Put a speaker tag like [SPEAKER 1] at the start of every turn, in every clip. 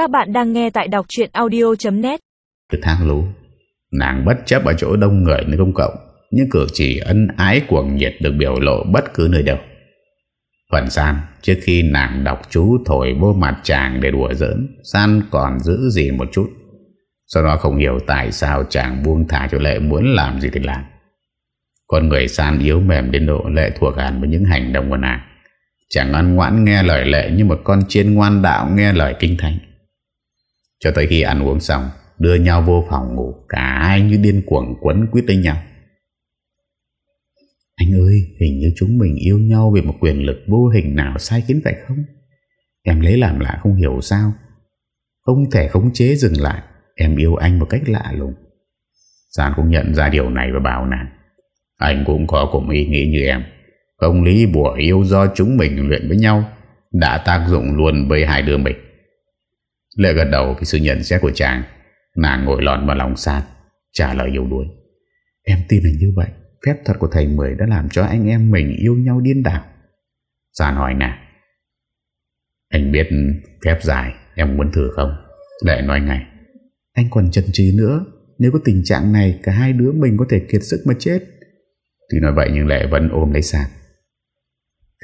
[SPEAKER 1] Các bạn đang nghe tại đọc chuyện audio.net
[SPEAKER 2] Từ thang lũ, Nàng bất chấp ở chỗ đông người nơi công cộng, Nhưng cử chỉ ân ái cuồng nhiệt Được biểu lộ bất cứ nơi đâu. Phần San Trước khi nàng đọc chú thổi vô mặt chàng để đùa giỡn San còn giữ gì một chút. Sau đó không hiểu tại sao chàng buông thả cho Lệ muốn làm gì thì làm. Con người San yếu mềm đến độ Lệ thuộc hẳn với những hành động của nàng. Chàng ngoan ngoãn nghe lời Lệ như một con chiên ngoan đạo nghe lời kinh thánh. Cho tới khi ăn uống xong, Đưa nhau vô phòng ngủ, Cả hai như điên cuồng quấn quyết lấy nhau. Anh ơi, Hình như chúng mình yêu nhau Vì một quyền lực vô hình nào sai khiến phải không? Em lấy làm lạ không hiểu sao? Không thể khống chế dừng lại, Em yêu anh một cách lạ lùng. Giàn cũng nhận ra điều này và bảo nàng. Anh cũng có cùng ý nghĩ như em. Công lý bùa yêu do chúng mình luyện với nhau, Đã tác dụng luôn với hai đứa mình. Lệ gật đầu với sự nhận xét của chàng. Nàng ngồi lòn vào lòng sát Trả lời yếu đuối. Em tin là như vậy. Phép thuật của thầy Mười đã làm cho anh em mình yêu nhau điên đảo. Sàn hỏi nàng. Anh biết phép dài Em muốn thử không? Lệ nói ngay. Anh còn chần chừ nữa. Nếu có tình trạng này, Cả hai đứa mình có thể kiệt sức mà chết. Thì nói vậy, nhưng Lệ vẫn ôm lấy sàn.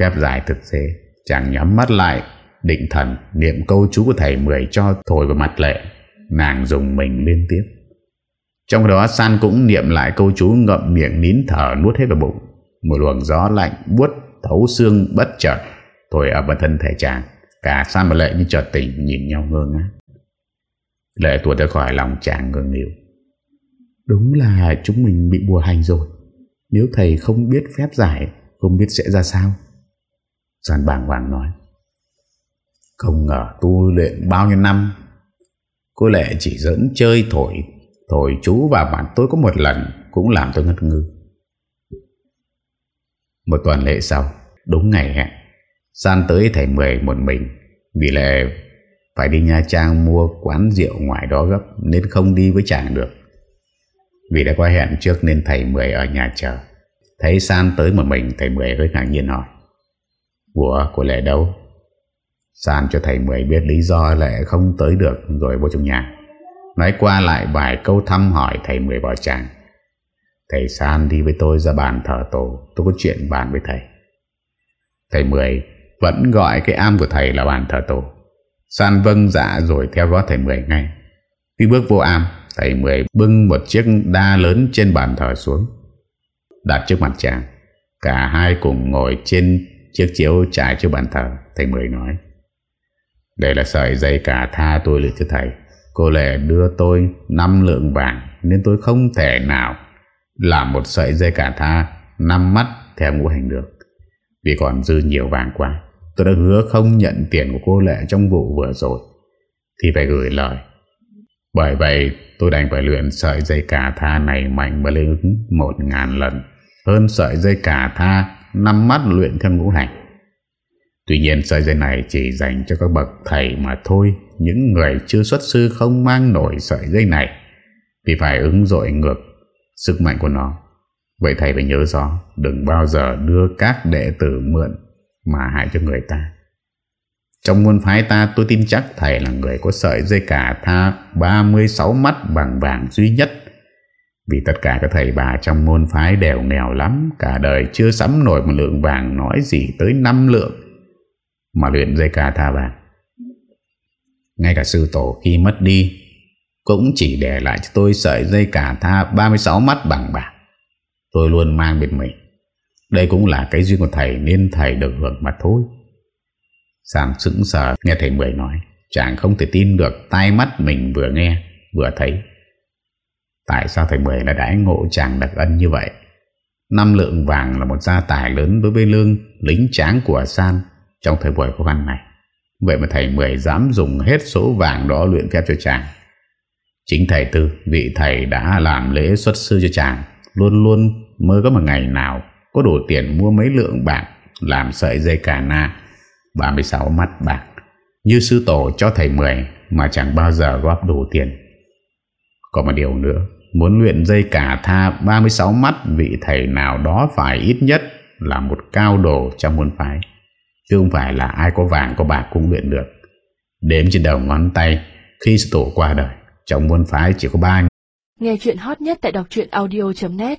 [SPEAKER 2] Phép dài thực tế, Chàng nhắm mắt lại Định thần niệm câu chú của thầy Mười cho thổi vào mặt lệ. Nàng dùng mình liên tiếp. Trong đó, San cũng niệm lại câu chú ngậm miệng nín thở nuốt hết vào bụng. Một luồng gió lạnh buốt thấu xương bất chợt, Thổi ở bên thân thể chàng. Cả San và Lệ như chợt tỉnh, nhìn nhau ngơ ngác. Lệ tuột ra khỏi lòng chàng ngơ nghịu Đúng là chúng mình bị bùa hành rồi. Nếu thầy không biết phép giải, Không biết sẽ ra sao? San bàng hoàng nói. Không ngờ tu luyện bao nhiêu năm. Cô Lệ chỉ dẫn chơi thổi Thổi chú vào mặt tôi có một lần Cũng làm tôi ngất ngư. Một tuần lễ sau, Đúng ngày hẹn San tới thầy Mười một mình. Vì Lệ phải đi Nha Trang mua quán rượu ngoài đó gấp, Nên không đi với chàng được. Vì đã qua hẹn trước nên thầy Mười ở nhà chờ. Thấy San tới một mình, Thầy Mười hơi ngạc nhiên hỏi, của của Lệ đâu? San cho thầy Mười biết lý do lại không tới được Rồi vô trong nhà. Nói qua lại vài câu thăm hỏi Thầy Mười bỏ chàng. Thầy San đi với tôi ra bàn thờ tổ, Tôi có chuyện bàn với thầy. Thầy Mười vẫn gọi cái am của thầy là bàn thờ tổ. San vâng dạ rồi theo gót thầy Mười ngay. Khi bước vô am, Thầy Mười bưng một chiếc đa lớn trên bàn thờ xuống. Đặt trước mặt chàng. Cả hai cùng ngồi trên Chiếc chiếu trải trước bàn thờ, Thầy Mười nói. Đây là sợi dây cả tha tôi lựa cho thầy. Cô Lệ đưa tôi 5 lượng vàng, Nên tôi không thể nào Làm một sợi dây cả tha 5 mắt theo ngũ hành được. Vì còn dư nhiều vàng quá, Tôi đã hứa không nhận tiền của cô Lệ Trong vụ vừa rồi. Thì phải gửi lời. Bởi vậy, tôi đành phải luyện sợi dây cả tha này mạnh và lên ứng một ngàn lần. Hơn sợi dây cả tha, năm mắt luyện theo ngũ hành. Tuy nhiên sợi dây này chỉ dành cho các bậc thầy mà thôi. Những người chưa xuất sư không mang nổi sợi dây này vì phải ứng dội ngược sức mạnh của nó. Vậy thầy phải nhớ rõ, đừng bao giờ đưa các đệ tử mượn mà hại cho người ta. Trong môn phái ta, tôi tin chắc thầy là người có sợi dây cả tha 36 mắt bằng vàng duy nhất vì tất cả các thầy bà trong môn phái đều nghèo lắm, Cả đời chưa sắm nổi một lượng vàng Nói gì tới 5 lượng mà luyện dây ca tha vàng. Ngay cả sư tổ khi mất đi, Cũng chỉ để lại cho tôi sợi dây cả tha 36 mắt bằng bạc. Tôi luôn mang bên mình. Đây cũng là cái duyên của thầy, Nên thầy được hưởng mà thôi. Sam sững sờ, nghe thầy Mười nói, Chàng không thể tin được tai mắt mình vừa nghe, Vừa thấy. Tại sao thầy Mười lại đãi ngộ chàng đặc ân như vậy? Năm lượng vàng là một gia tài lớn đối với lương lính tráng của San trong thời buổi khó khăn này. Vậy mà thầy Mười dám dùng hết số vàng đó luyện phép cho chàng. Chính thầy Tư, vị thầy đã làm lễ xuất sư cho chàng, luôn luôn mơ có một ngày nào có đủ tiền mua mấy lượng bạc làm sợi dây cà na 36 mắt bạc. Như sư tổ cho thầy Mười mà chẳng bao giờ góp đủ tiền. còn một điều nữa Muốn luyện dây cả tha 36 mắt Vị thầy nào đó phải ít nhất Là một cao đồ trong môn phái Chứ không phải là ai có vàng có bạc cũng luyện được. Đếm trên đầu ngón tay, Khi sư tổ qua đời Trong môn phái chỉ có ba
[SPEAKER 3] Nghe chuyện hot nhất tại đọc audio.net